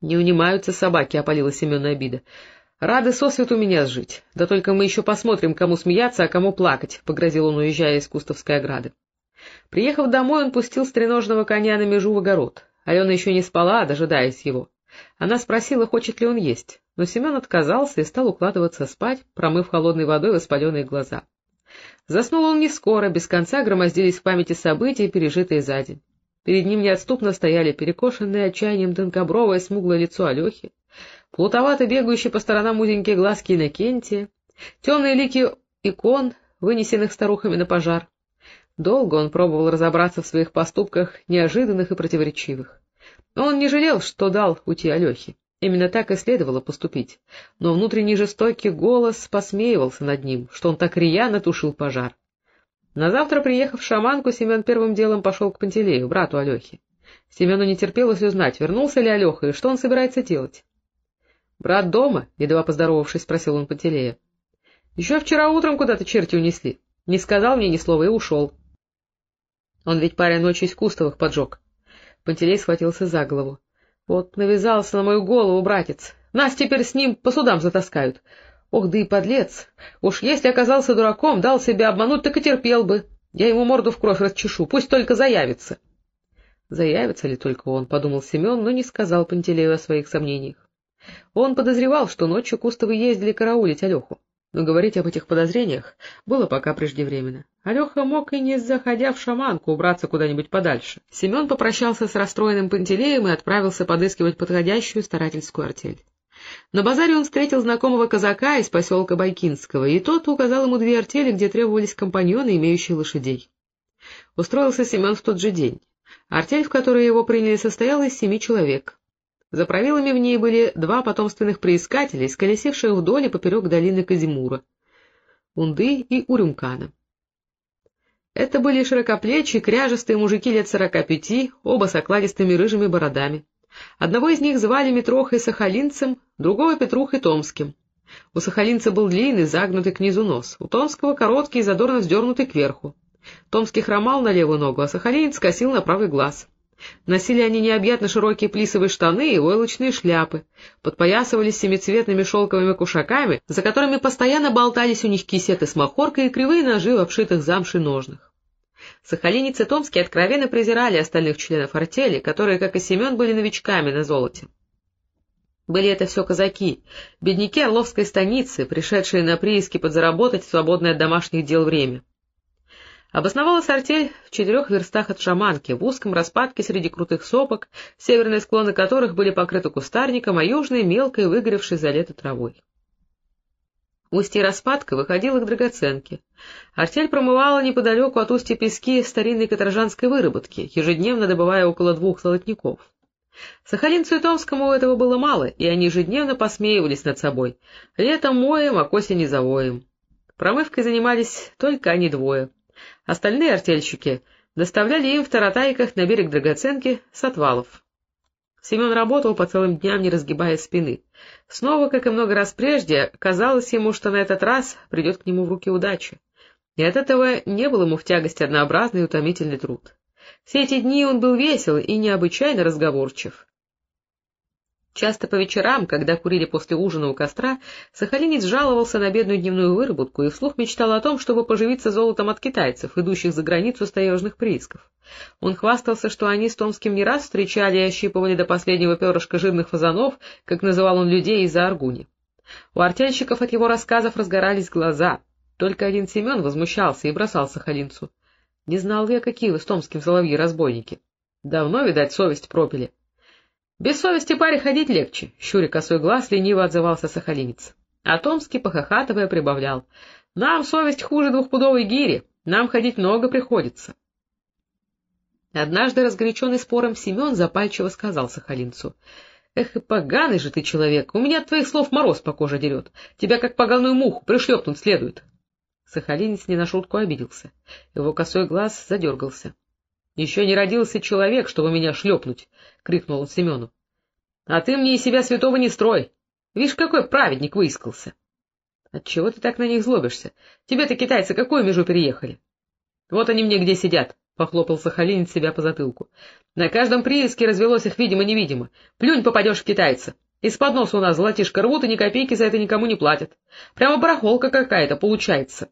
— Не унимаются собаки, — опалила Семена обида. — Рады сосвету меня сжить. Да только мы еще посмотрим, кому смеяться, а кому плакать, — погрозил он, уезжая из кустовской ограды. Приехав домой, он пустил стреножного коня на межу в огород. Алена еще не спала, дожидаясь его. Она спросила, хочет ли он есть, но Семен отказался и стал укладываться спать, промыв холодной водой воспаленные глаза. Заснул он не скоро, без конца громоздились в памяти события, пережитые за день. Перед ним неотступно стояли перекошенное отчаянием тонкобровое смуглое лицо Алехи, плутовато бегающие по сторонам узенькие глазки Иннокентия, темные лики икон, вынесенных старухами на пожар. Долго он пробовал разобраться в своих поступках, неожиданных и противоречивых. Он не жалел, что дал уйти Алехе. Именно так и следовало поступить. Но внутренний жестокий голос посмеивался над ним, что он так рьяно тушил пожар. На завтра, приехав в шаманку, Семен первым делом пошел к Пантелею, брату Алехе. Семену не терпелось узнать, вернулся ли Алеха и что он собирается делать. — Брат дома? — едва поздоровавшись, спросил он Пантелея. — Еще вчера утром куда-то черти унесли. Не сказал мне ни слова и ушел. Он ведь паря ночью из кустовых поджег. Пантелей схватился за голову. Вот навязался на мою голову, братец. Нас теперь с ним по судам затаскают. Ох, да и подлец! Уж если оказался дураком, дал себя обмануть, так и терпел бы. Я ему морду в кровь расчешу, пусть только заявится. Заявится ли только он, — подумал Семен, но не сказал Пантелею о своих сомнениях. Он подозревал, что ночью Кустовы ездили караулить Алеху, но говорить об этих подозрениях было пока преждевременно. Алеха мог и не заходя в шаманку убраться куда-нибудь подальше. Семен попрощался с расстроенным Пантелеем и отправился подыскивать подходящую старательскую артель. На базаре он встретил знакомого казака из поселка Байкинского, и тот указал ему две артели, где требовались компаньоны, имеющие лошадей. Устроился Семен в тот же день. Артель, в которой его приняли, состояла из семи человек. За правилами в ней были два потомственных приискателя, сколесивших вдоль и поперек долины Казимура — Унды и Урюмкана. Это были широкоплечие, кряжестые мужики лет сорока пяти, оба с окладистыми рыжими бородами. Одного из них звали Митрохой Сахалинцем, другого Петрухой Томским. У Сахалинца был длинный, загнутый к низу нос, у Томского короткий и задорно вздернутый кверху. Томский хромал на левую ногу, а Сахалинец скосил на правый глаз. Носили они необъятно широкие плисовые штаны и войлочные шляпы, подпоясывались семицветными шелковыми кушаками, за которыми постоянно болтались у них кисеты с махоркой и кривые ножи в обшитых замши ножных. Сахалинец и Томский откровенно презирали остальных членов артели, которые, как и Семен, были новичками на золоте. Были это все казаки, бедняки Орловской станицы, пришедшие на прииски подзаработать в свободное от домашних дел время. Обосновалась артель в четырех верстах от шаманки, в узком распадке среди крутых сопок, северные склоны которых были покрыты кустарником, а южные — мелкой, выгоревшей за лето травой. Устье распадка выходило к драгоценке. Артель промывала неподалеку от устья пески старинной каторжанской выработки, ежедневно добывая около двух золотников. Сахалинцу и Томскому этого было мало, и они ежедневно посмеивались над собой. Летом моем, а к осени завоем. Промывкой занимались только они двое. Остальные артельщики доставляли им в таратайках на берег драгоценки с отвалов. Семен работал по целым дням, не разгибая спины. Снова, как и много раз прежде, казалось ему, что на этот раз придет к нему в руки удача. И от этого не был ему в тягости однообразный и утомительный труд. Все эти дни он был весел и необычайно разговорчив. Часто по вечерам, когда курили после ужина у костра, Сахалинец жаловался на бедную дневную выработку и вслух мечтал о том, чтобы поживиться золотом от китайцев, идущих за границу с таежных приисков. Он хвастался, что они с Томским не раз встречали и ощипывали до последнего перышка жирных фазанов, как называл он людей из-за Аргуни. У артельщиков от его рассказов разгорались глаза. Только один Семен возмущался и бросал Сахалинцу. — Не знал я, какие вы с Томским соловьи-разбойники. Давно, видать, совесть пропили. Без совести паре ходить легче, — щуря косой глаз лениво отзывался сахалинец. А Томский, похохатывая, прибавлял. — Нам совесть хуже двухпудовой гири, нам ходить много приходится. Однажды, разгоряченный спором, Семен запальчиво сказал Сахалинцу. — Эх, и поганый же ты человек, у меня от твоих слов мороз по коже дерет, тебя как поганую муху пришлепнуть следует. Сахалинец не на шутку обиделся, его косой глаз задергался. — Еще не родился человек, чтобы меня шлепнуть, — крикнул он Семену. — А ты мне из себя святого не строй. Видишь, какой праведник выискался. — Отчего ты так на них злобишься? Тебе-то китайцы какую межу переехали? — Вот они мне где сидят, похлопал Сахалин себя по затылку. — На каждом прииске развелось их видимо-невидимо. Плюнь, попадешь в китайца. Из-под носа у нас золотишко рвут, и ни копейки за это никому не платят. Прямо барахолка какая-то получается.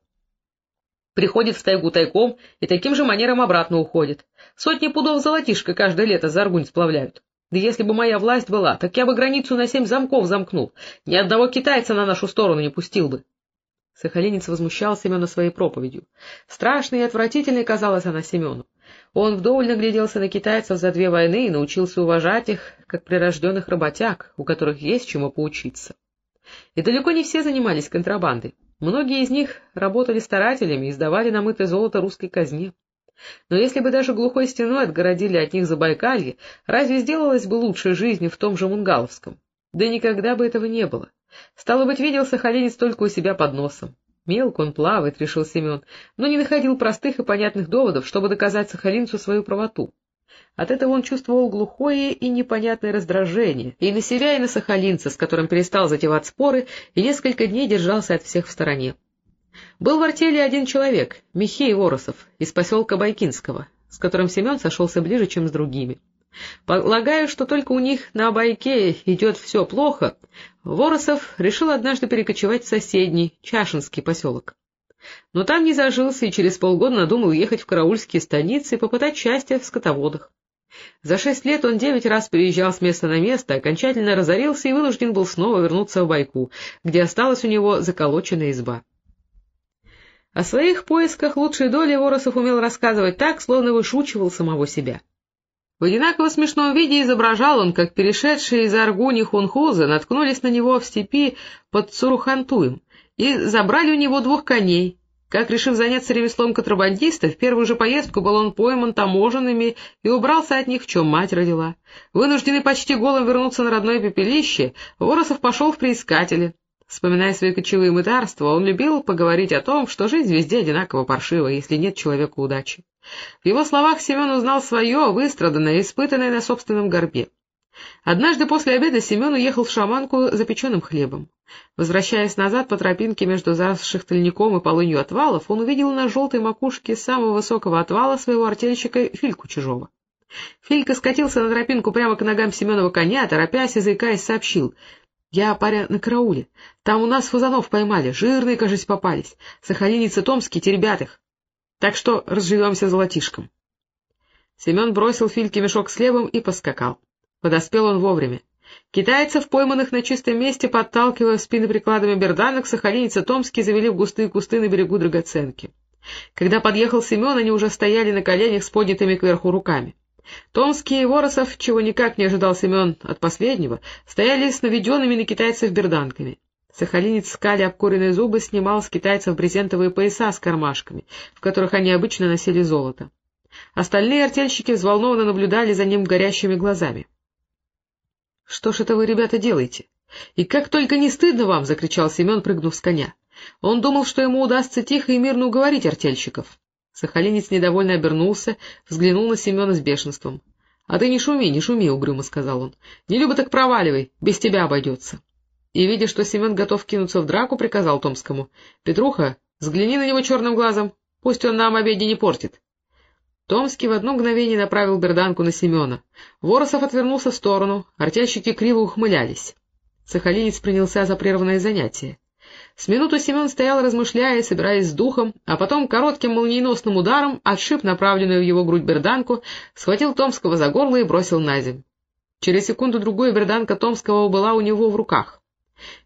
Приходит в тайгу тайком и таким же манером обратно уходит. Сотни пудов золотишка каждое лето за аргунь сплавляют. Да если бы моя власть была, так я бы границу на семь замков замкнул, ни одного китайца на нашу сторону не пустил бы. Сахалинец возмущал Семена своей проповедью. Страшной и отвратительной казалась она Семену. Он вдоволь нагляделся на китайцев за две войны и научился уважать их, как прирожденных работяг, у которых есть чему поучиться. И далеко не все занимались контрабандой. Многие из них работали старателями и сдавали намытое золото русской казне. Но если бы даже глухой стеной отгородили от них Забайкалье, разве сделалась бы лучшей жизнь в том же Мунгаловском? Да никогда бы этого не было. Стало быть, видел Сахалинец только у себя под носом. Мелко он плавает, — решил Семен, но не находил простых и понятных доводов, чтобы доказать Сахалинцу свою правоту. От этого он чувствовал глухое и непонятное раздражение и на себя, и на Сахалинца, с которым перестал затевать споры и несколько дней держался от всех в стороне. Был в артели один человек, Михей Воросов, из поселка Байкинского, с которым Семен сошелся ближе, чем с другими. Полагаю, что только у них на Байке идет все плохо, Воросов решил однажды перекочевать в соседний, Чашинский поселок. Но там не зажился и через полгода надумал ехать в караульские станицы и попытать счастье в скотоводах. За шесть лет он девять раз переезжал с места на место, окончательно разорился и вынужден был снова вернуться в Байку, где осталась у него заколоченная изба. О своих поисках лучшей доли Воросов умел рассказывать так, словно вышучивал самого себя. В одинаково смешном виде изображал он, как перешедшие из Аргуни хунхузы наткнулись на него в степи под Цурухантуем и забрали у него двух коней. Как, решив заняться ремеслом контрабандиста, в первую же поездку был он пойман таможенными и убрался от них, в чем мать родила. Вынужденный почти голым вернуться на родное пепелище, Воросов пошел в приискатели. Вспоминая свои кочевые мытарства, он любил поговорить о том, что жизнь везде одинаково паршива, если нет человеку удачи. В его словах Семен узнал свое, выстраданное, испытанное на собственном горбе. Однажды после обеда Семен уехал в шаманку за печеным хлебом. Возвращаясь назад по тропинке между заросших тальником и полынью отвалов, он увидел на желтой макушке самого высокого отвала своего артельщика Фильку Чужого. Филька скатился на тропинку прямо к ногам Семенова коня, торопясь и заикаясь, сообщил. — Я, паря, на карауле. Там у нас фазанов поймали, жирные, кажется, попались. Сахалинец и Томский теребят их. Так что разживемся золотишком. Семен бросил Фильке мешок с хлебом и поскакал. Подоспел он вовремя. Китайцев, пойманных на чистом месте, подталкивая в спины прикладами берданок, сахалинец и Томский завели в густые кусты на берегу драгоценки. Когда подъехал Семен, они уже стояли на коленях с поднятыми кверху руками. Томский и Воросов, чего никак не ожидал Семен от последнего, стояли с наведенными на китайцев берданками. Сахалинец скали обкуренные зубы снимал с китайцев брезентовые пояса с кармашками, в которых они обычно носили золото. Остальные артельщики взволнованно наблюдали за ним горящими глазами. — Что ж это вы, ребята, делаете? И как только не стыдно вам! — закричал Семен, прыгнув с коня. Он думал, что ему удастся тихо и мирно уговорить артельщиков. Сахалинец недовольно обернулся, взглянул на Семена с бешенством. — А ты не шуми, не шуми, — угрюмо сказал он. — Не люба так проваливай, без тебя обойдется и, видя, что Семен готов кинуться в драку, приказал Томскому. — Петруха, взгляни на него черным глазом, пусть он нам обеде не портит. Томский в одно мгновение направил берданку на Семена. Воросов отвернулся в сторону, артельщики криво ухмылялись. Сахалинец принялся за прерванное занятие. С минуту Семен стоял, размышляя, собираясь с духом, а потом коротким молниеносным ударом отшиб направленную в его грудь берданку, схватил Томского за горло и бросил на земь. Через секунду-другую берданка Томского была у него в руках.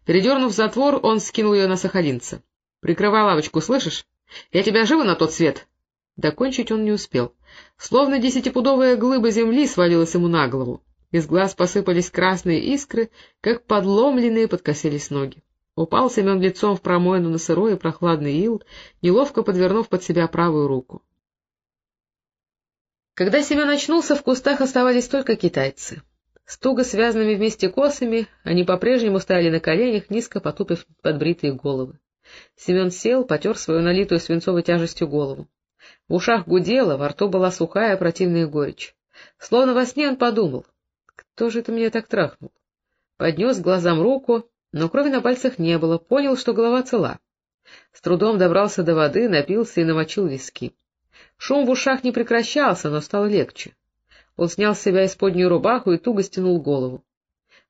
Передернув затвор, он скинул ее на сахалинца. — Прикрывай лавочку, слышишь? Я тебя живо на тот свет? Докончить он не успел. Словно десятипудовая глыба земли свалилась ему на голову. Из глаз посыпались красные искры, как подломленные подкосились ноги. Упал Семен лицом в промоину на сырой и прохладный ил, неловко подвернув под себя правую руку. Когда Семен очнулся, в кустах оставались только китайцы. С туго связанными вместе косами они по-прежнему стояли на коленях, низко потупив подбритые головы. Семен сел, потер свою налитую свинцовой тяжестью голову. В ушах гудело, во рту была сухая противная горечь. Словно во сне он подумал, кто же это меня так трахнул? Поднес глазам руку, но крови на пальцах не было, понял, что голова цела. С трудом добрался до воды, напился и намочил виски. Шум в ушах не прекращался, но стало легче. Он снял с себя исподнюю рубаху и туго стянул голову.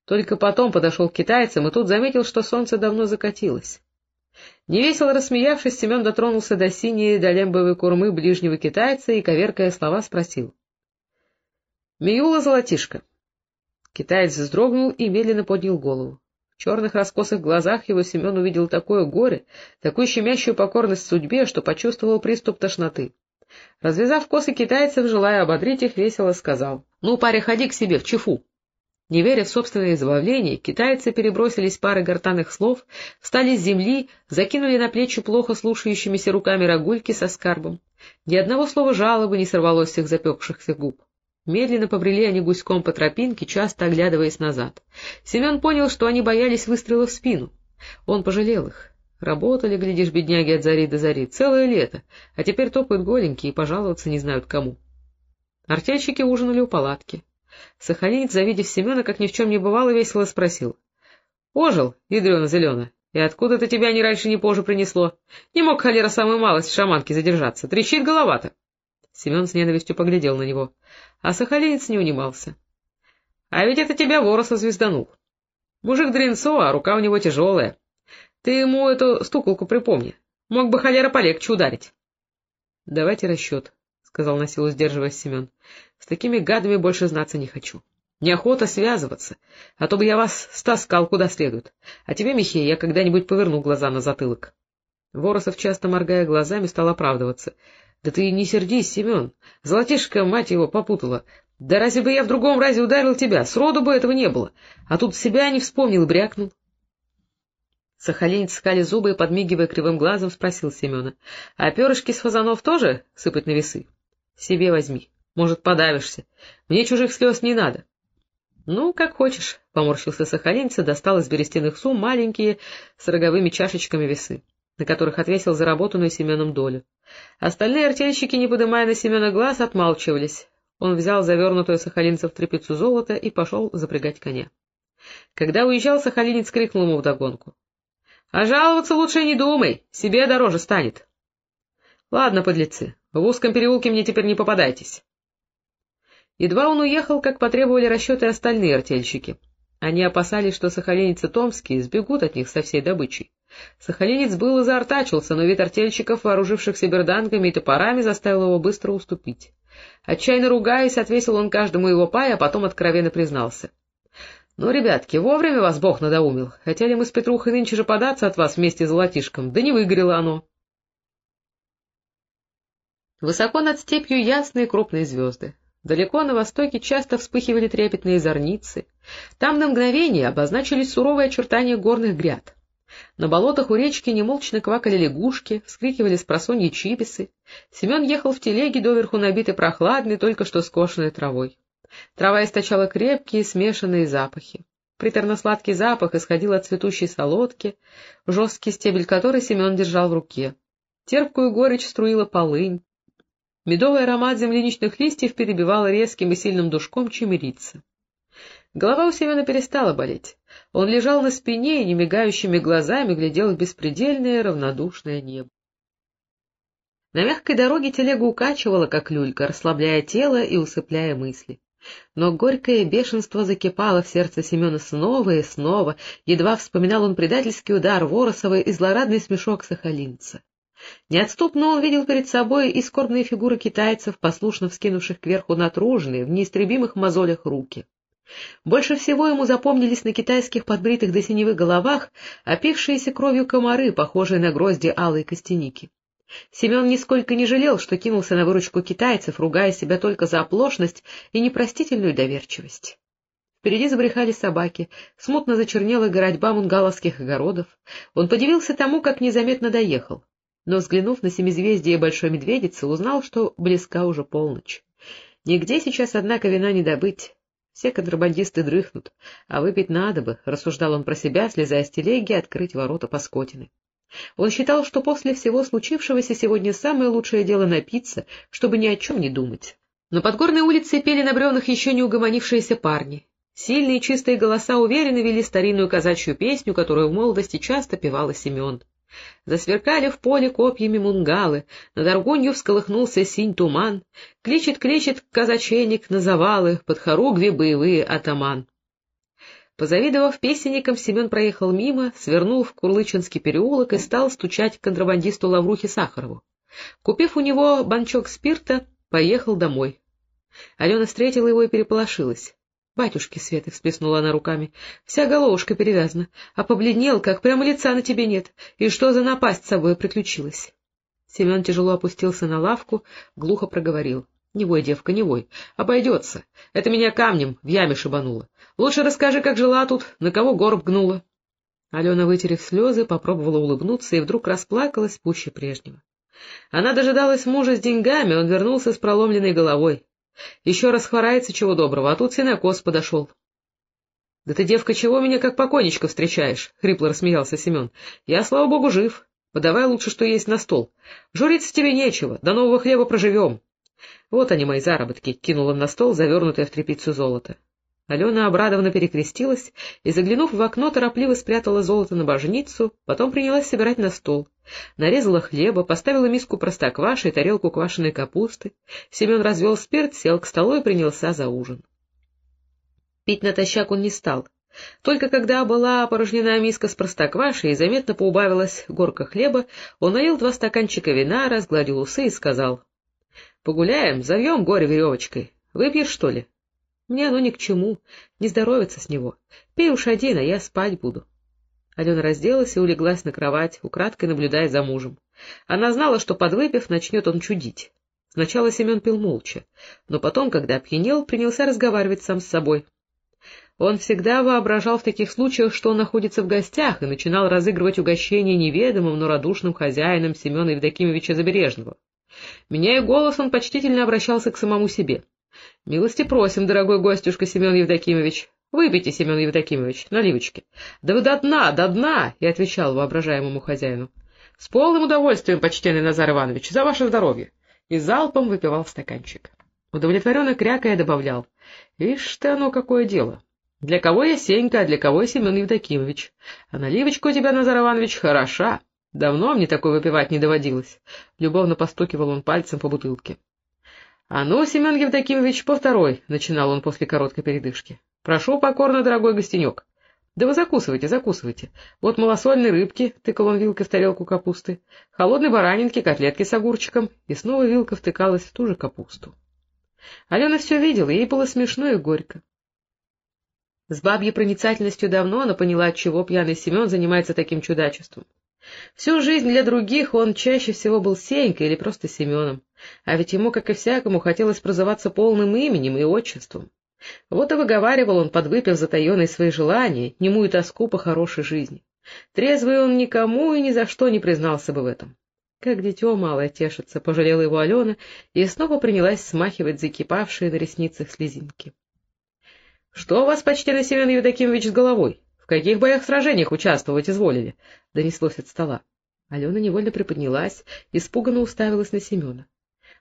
Только потом подошел к китайцам и тут заметил, что солнце давно закатилось. Невесело рассмеявшись, Семен дотронулся до синей долембовой курмы ближнего китайца и, коверкая слова, спросил. — Миюла золотишко. Китаец вздрогнул и медленно поднял голову. В черных раскосых глазах его Семен увидел такое горе, такую щемящую покорность судьбе, что почувствовал приступ тошноты. Развязав косы китайцев, желая ободрить их, весело сказал. — Ну, паря, ходи к себе, в чефу. Не веря в собственное избавление, китайцы перебросились парой гортанных слов, встали с земли, закинули на плечи плохо слушающимися руками рогульки со скарбом. Ни одного слова жалобы не сорвалось с их запекшихся губ. Медленно побрели они гуськом по тропинке, часто оглядываясь назад. Семен понял, что они боялись выстрела в спину. Он пожалел их. Работали, глядишь, бедняги от зари до зари, целое лето, а теперь топают голенькие и пожаловаться не знают кому. Артельщики ужинали у палатки. Сахалинец, завидев Семена, как ни в чем не бывало, весело спросил. — Ожил, ядрена зелена, и откуда-то тебя ни раньше, ни позже принесло? Не мог холера самой малость в шаманке задержаться, трещит головато. Семен с ненавистью поглядел на него, а Сахалинец не унимался. — А ведь это тебя Воросов звезданул. Мужик дренцо, а рука у него тяжелая. Ты ему эту стуколку припомни. Мог бы холера полегче ударить. — Давайте расчет, — сказал на силу сдерживаясь Семен. — С такими гадами больше знаться не хочу. Неохота связываться, а то бы я вас стаскал куда следует. А тебе, Михей, я когда-нибудь поверну глаза на затылок. Воросов, часто моргая глазами, стал оправдываться. — Да ты не сердись, Семен. Золотишко, мать его, попутала. Да разве бы я в другом разе ударил тебя? Сроду бы этого не было. А тут себя не вспомнил брякнул. Сахалинец, скали зубы и, подмигивая кривым глазом, спросил Семена. — А перышки с фазанов тоже сыпать на весы? — Себе возьми. Может, подавишься. Мне чужих слез не надо. — Ну, как хочешь, — поморщился Сахалинец достал из берестяных сум маленькие с роговыми чашечками весы на которых отвесил заработанную Семеном долю. Остальные артельщики, не подымая на Семена глаз, отмалчивались. Он взял завернутую сахалинцев тряпицу золота и пошел запрягать коня. Когда уезжал, сахалинец крикнул ему вдогонку. — А жаловаться лучше не думай, себе дороже станет. — Ладно, подлецы, в узком переулке мне теперь не попадайтесь. Едва он уехал, как потребовали расчеты остальные артельщики. Они опасались, что сахалинец и Томские сбегут от них со всей добычей. Сахалинец был и заортачился, но вид артельщиков, вооружившихся берданками и топорами, заставил его быстро уступить. Отчаянно ругаясь, отвесил он каждому его пай, а потом откровенно признался. — Ну, ребятки, вовремя вас Бог надоумил. Хотели мы с Петрухой нынче же податься от вас вместе с золотишком, да не выгорело оно. Высоко над степью ясные крупные звезды. Далеко на востоке часто вспыхивали трепетные зорницы. Там на мгновение обозначились суровые очертания горных гряд. На болотах у речки немолчно квакали лягушки, вскрикивали с просонья чибисы. Семен ехал в телеге, доверху набитой прохладной, только что скошенной травой. Трава источала крепкие, смешанные запахи. Приторно-сладкий запах исходил от цветущей солодки, жесткий стебель которой Семен держал в руке. Терпкую горечь струила полынь. Медовый аромат земляничных листьев перебивал резким и сильным душком чемерица. Голова у Семена перестала болеть. Он лежал на спине и немигающими глазами глядел в беспредельное равнодушное небо. На мягкой дороге телегу укачивала, как люлька, расслабляя тело и усыпляя мысли. Но горькое бешенство закипало в сердце Семена снова и снова, едва вспоминал он предательский удар Воросова и злорадный смешок сахалинца. Неотступно он видел перед собой и скорбные фигуры китайцев, послушно вскинувших кверху натруженные, в неистребимых мозолях руки. Больше всего ему запомнились на китайских подбритых до синевых головах опившиеся кровью комары, похожие на грозди алой костяники. Семен нисколько не жалел, что кинулся на выручку китайцев, ругая себя только за оплошность и непростительную доверчивость. Впереди забрехали собаки, смутно зачернела городьба мунгаловских огородов. Он подивился тому, как незаметно доехал, но, взглянув на семизвездие Большой Медведицы, узнал, что близка уже полночь. Нигде сейчас, однако, вина не добыть. Все контрабандисты дрыхнут, а выпить надо бы, — рассуждал он про себя, слезая с телеги, открыть ворота Паскотины. Он считал, что после всего случившегося сегодня самое лучшее дело напиться, чтобы ни о чем не думать. На подгорной улице пели на бревнах еще не угомонившиеся парни. Сильные чистые голоса уверенно вели старинную казачью песню, которую в молодости часто певала Семен. Засверкали в поле копьями мунгалы, над Аргунью всколыхнулся синь туман, кличет-кличет казачейник на завалы, под хоругви боевые атаман. Позавидовав песенникам, Семен проехал мимо, свернул в Курлычинский переулок и стал стучать контрабандисту Лаврухе Сахарову. Купив у него банчок спирта, поехал домой. Алена встретила его и переполошилась. — Батюшки Светы, — всплеснула она руками, — вся головушка перевязана, а побледнел, как прямо лица на тебе нет, и что за напасть с собой приключилась? Семен тяжело опустился на лавку, глухо проговорил. — Не вой, девка, не вой, обойдется. Это меня камнем в яме шибануло. Лучше расскажи, как жила тут, на кого горб гнула. Алена, вытерев слезы, попробовала улыбнуться и вдруг расплакалась пуще прежнего. Она дожидалась мужа с деньгами, он вернулся с проломленной головой. Еще раз хворается чего доброго, а тут синокос подошел. — Да ты, девка, чего меня как покойничка встречаешь? — хрипло рассмеялся Семен. — Я, слава богу, жив. Подавай лучше, что есть на стол. Журиться тебе нечего, до нового хлеба проживем. Вот они, мои заработки, — кинул он на стол, завернутое в тряпицу золото. Алена обрадованно перекрестилась и, заглянув в окно, торопливо спрятала золото на божницу, потом принялась собирать на стол. Нарезала хлеба, поставила миску простокваши и тарелку квашеной капусты. Семен развел спирт, сел к столу и принялся за ужин. Пить натощак он не стал. Только когда была опорожнена миска с простоквашей и заметно поубавилась горка хлеба, он налил два стаканчика вина, разгладил усы и сказал. — Погуляем, завьем горе веревочкой. Выпьешь, что ли? Мне оно ни к чему, не здоровится с него. Пей уж один, а я спать буду. Алена разделась и улеглась на кровать, украдкой наблюдая за мужем. Она знала, что, подвыпив, начнет он чудить. Сначала Семен пил молча, но потом, когда опьянел, принялся разговаривать сам с собой. Он всегда воображал в таких случаях, что он находится в гостях, и начинал разыгрывать угощение неведомым, но радушным хозяином Семена Евдокимовича Забережного. Меняя голос, он почтительно обращался к самому себе. — Милости просим, дорогой гостюшка Семен Евдокимович. Выпейте, Семен Евдокимович, наливочки. — Да вы до дна, до дна! — и отвечал воображаемому хозяину. — С полным удовольствием, почтенный Назар Иванович, за ваше здоровье! И залпом выпивал стаканчик. Удовлетворенно крякая добавлял. — Ишь ты оно какое дело! Для кого я Сенька, а для кого я Семен Евдокимович? А наливочка у тебя, Назар Иванович, хороша. Давно мне такой выпивать не доводилось. Любовно постукивал он пальцем по бутылке. — А ну, Семен Евдокимович, по второй, — начинал он после короткой передышки. — Прошу покорно, дорогой гостенек. — Да вы закусывайте, закусывайте. Вот малосольной рыбки, — тыкал он вилкой в тарелку капусты, холодной баранинки, котлетки с огурчиком, и снова вилка втыкалась в ту же капусту. Алена все видела, ей было смешно и горько. С бабьей проницательностью давно она поняла, отчего пьяный Семен занимается таким чудачеством. Всю жизнь для других он чаще всего был Сенькой или просто Семеном, а ведь ему, как и всякому, хотелось прозываться полным именем и отчеством. Вот и выговаривал он, подвыпив затаенные свои желания, немую тоску по хорошей жизни. Трезвый он никому и ни за что не признался бы в этом. Как дитё малое тешится, пожалела его Алена и снова принялась смахивать закипавшие на ресницах слезинки. — Что у вас, почтенный Семен Евдокимович, с головой? В каких боях-сражениях участвовать изволили? — донеслось от стола. Алена невольно приподнялась, испуганно уставилась на Семена.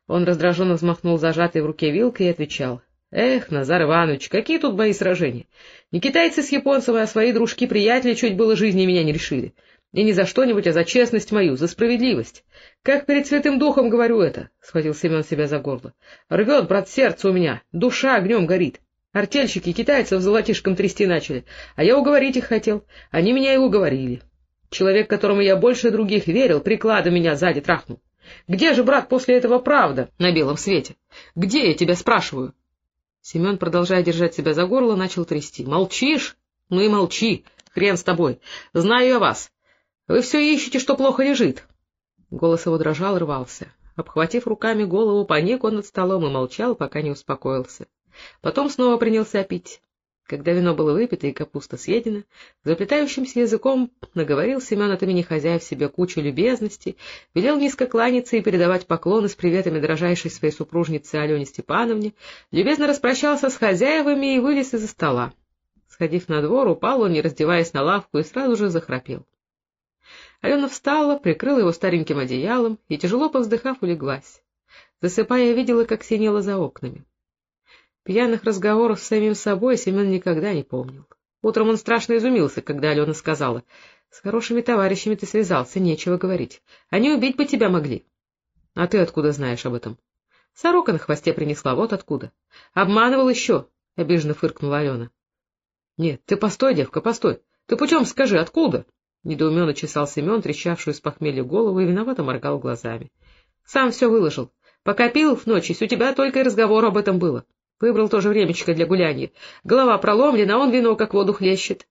Он раздраженно взмахнул зажатой в руке вилкой и отвечал. — Эх, Назар Иванович, какие тут бои-сражения! Не китайцы с японцем, а свои дружки-приятели чуть было жизни меня не решили. И не за что-нибудь, а за честность мою, за справедливость. Как перед Святым Духом говорю это, — схватил Семен себя за горло. — Рвет, брат, сердце у меня, душа огнем горит. Артельщики китайцев золотишком трясти начали, а я уговорить их хотел. Они меня и уговорили. Человек, которому я больше других верил, прикладом меня сзади трахнул. Где же, брат, после этого правда на белом свете? Где, я тебя спрашиваю? Семен, продолжая держать себя за горло, начал трясти. — Молчишь? Ну и молчи. Хрен с тобой. Знаю я вас. Вы все ищете, что плохо лежит. Голос его дрожал, рвался. Обхватив руками голову, поник он над столом и молчал, пока не успокоился. Потом снова принялся пить. Когда вино было выпито и капуста съедена, заплетающимся языком наговорил Семен от имени хозяев себе кучу любезностей, велел низко кланяться и передавать поклоны с приветами дрожайшей своей супружнице Алене Степановне, любезно распрощался с хозяевами и вылез из-за стола. Сходив на двор, упал он, не раздеваясь на лавку, и сразу же захрапел. Алена встала, прикрыла его стареньким одеялом и, тяжело повздыхав, улеглась. Засыпая, видела, как синело за окнами. Пьяных разговоров с самим собой Семен никогда не помнил. Утром он страшно изумился, когда Алена сказала, — С хорошими товарищами ты связался, нечего говорить. Они убить бы тебя могли. — А ты откуда знаешь об этом? — Сорока на хвосте принесла, вот откуда. — Обманывал еще, — обиженно фыркнула Алена. — Нет, ты постой, девка, постой. Ты путем скажи, откуда? Недоуменно чесал Семен, трещавшую с похмелья голову, и виновато моргал глазами. — Сам все выложил. Пока пил в ночь, у тебя только и разговор об этом было. Выбрал тоже времечко для гуляния. Голова проломлена, а он вино как воду хлещет.